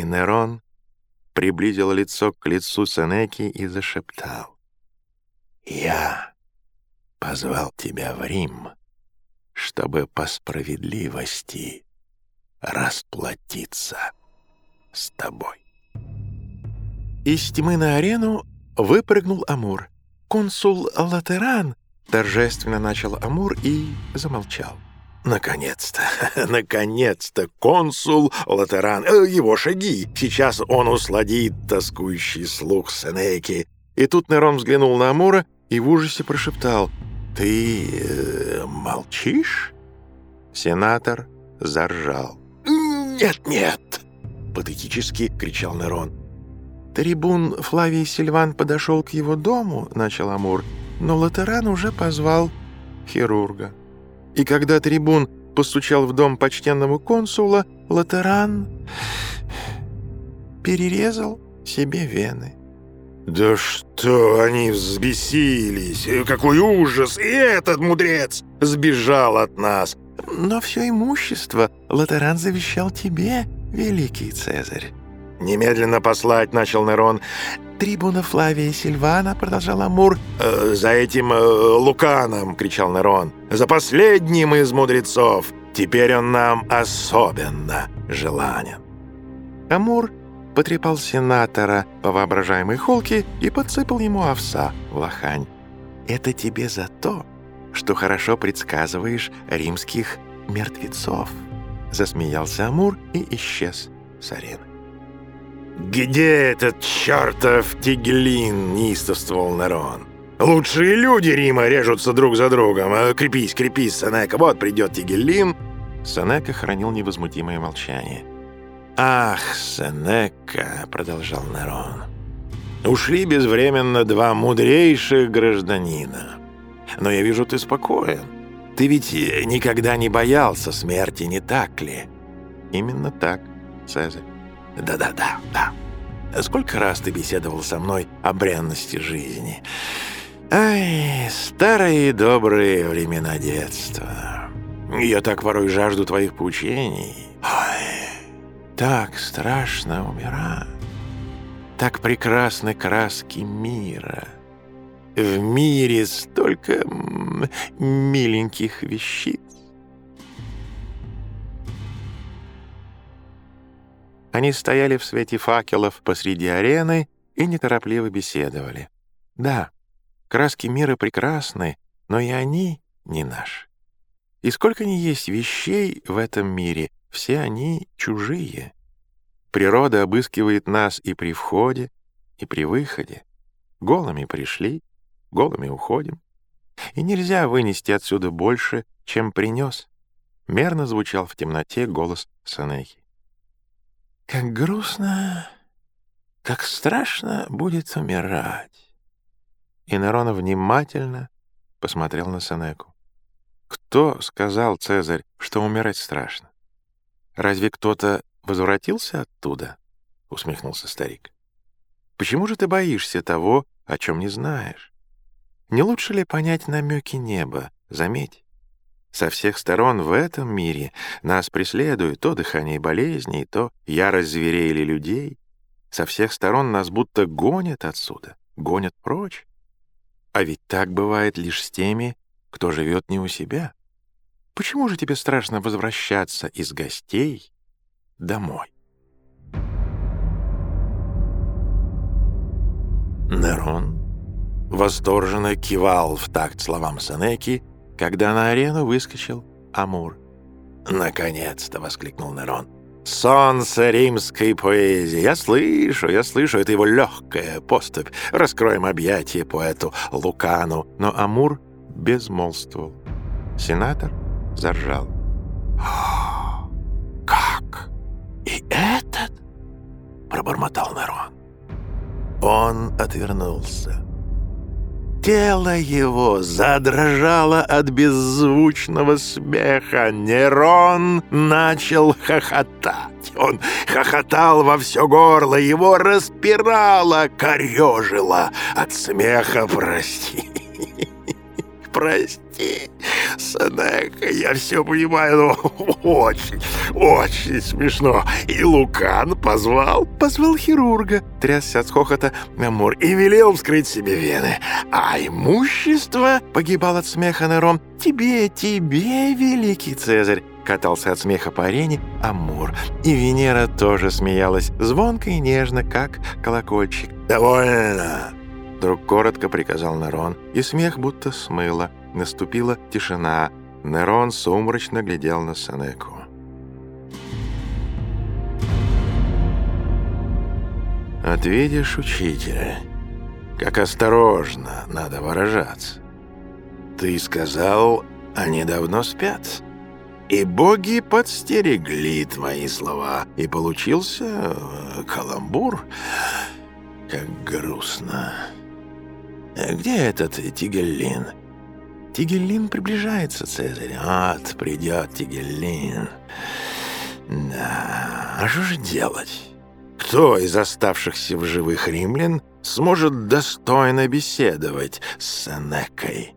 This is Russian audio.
И Нерон приблизил лицо к лицу Сенеки и зашептал. «Я позвал тебя в Рим, чтобы по справедливости расплатиться с тобой». Из тьмы на арену выпрыгнул Амур. «Консул Латеран!» — торжественно начал Амур и замолчал. Наконец-то, наконец-то, консул Латеран, э, его шаги. Сейчас он усладит тоскующий слух Сенеки. И тут Нерон взглянул на Амура и в ужасе прошептал. «Ты э, молчишь?» Сенатор заржал. «Нет, нет!» — патетически кричал Нерон. Трибун Флавий Сильван подошел к его дому, — начал Амур, но Латеран уже позвал хирурга. И когда трибун постучал в дом почтенного консула, Латеран перерезал себе вены. «Да что они взбесились! Какой ужас! И этот мудрец сбежал от нас!» «Но все имущество Латеран завещал тебе, великий Цезарь». «Немедленно послать», — начал Нерон. «Трибуна Флавия Сильвана», — продолжал Амур. «Э, «За этим э, Луканом», — кричал Нерон. «За последним из мудрецов. Теперь он нам особенно желанен». Амур потрепал сенатора по воображаемой холке и подсыпал ему овса в лохань. «Это тебе за то, что хорошо предсказываешь римских мертвецов», — засмеялся Амур и исчез с арены. «Где этот чертов Тиглин?» — неистовствовал Нерон. «Лучшие люди Рима режутся друг за другом. А, крепись, крепись, Сенека, вот придет Тигелин». Сенека хранил невозмутимое молчание. «Ах, Сенека!» — продолжал Нерон. «Ушли безвременно два мудрейших гражданина. Но я вижу, ты спокоен. Ты ведь никогда не боялся смерти, не так ли?» «Именно так, Цезарь». Да-да-да, да. Сколько раз ты беседовал со мной о бренности жизни? Ай, старые добрые времена детства. Я так порой жажду твоих поучений. Ай, так страшно умирать. Так прекрасны краски мира. В мире столько миленьких вещиц. Они стояли в свете факелов посреди арены и неторопливо беседовали. Да, краски мира прекрасны, но и они не наши. И сколько ни есть вещей в этом мире, все они чужие. Природа обыскивает нас и при входе, и при выходе. Голыми пришли, голыми уходим. И нельзя вынести отсюда больше, чем принес. Мерно звучал в темноте голос Санехи. Как грустно, как страшно будет умирать. И Нерона внимательно посмотрел на Сенеку. Кто сказал, Цезарь, что умирать страшно? Разве кто-то возвратился оттуда? Усмехнулся старик. Почему же ты боишься того, о чем не знаешь? Не лучше ли понять намеки неба? Заметь, со всех сторон в этом мире нас преследует то дыхание болезней, то ярость зверей или людей. Со всех сторон нас будто гонят отсюда, гонят прочь. А ведь так бывает лишь с теми, кто живет не у себя. Почему же тебе страшно возвращаться из гостей домой? Нерон восторженно кивал в такт словам Сенеки, когда на арену выскочил Амур. «Наконец-то!» — воскликнул Нерон. «Солнце римской поэзии! Я слышу, я слышу, это его легкая поступь. Раскроем объятия поэту Лукану». Но Амур безмолвствовал. Сенатор заржал. «Как? И этот?» — пробормотал Нерон. Он отвернулся. Тело его задрожало от беззвучного смеха. Нерон начал хохотать. Он хохотал во все горло, его распирало, корежило от смеха. «Прости, прости, Сенека, я все понимаю, но очень, очень смешно. И Лукан позвал, позвал хирурга, трясся от хохота Амур, и велел вскрыть себе вены. А имущество, погибал от смеха Нерон, тебе, тебе, великий Цезарь, катался от смеха по арене Амур. И Венера тоже смеялась, звонко и нежно, как колокольчик. «Довольно!» Вдруг коротко приказал Нерон, и смех будто смыло. Наступила тишина. Нерон сумрачно глядел на Сенеку. «Отведешь учителя, как осторожно надо выражаться. Ты сказал, они давно спят, и боги подстерегли твои слова, и получился э, каламбур, как грустно. Где этот Тигеллин?» Тигеллин приближается, Цезарь. Ад, придет Тигеллин. Да, а что же делать? Кто из оставшихся в живых римлян сможет достойно беседовать с Сенекой?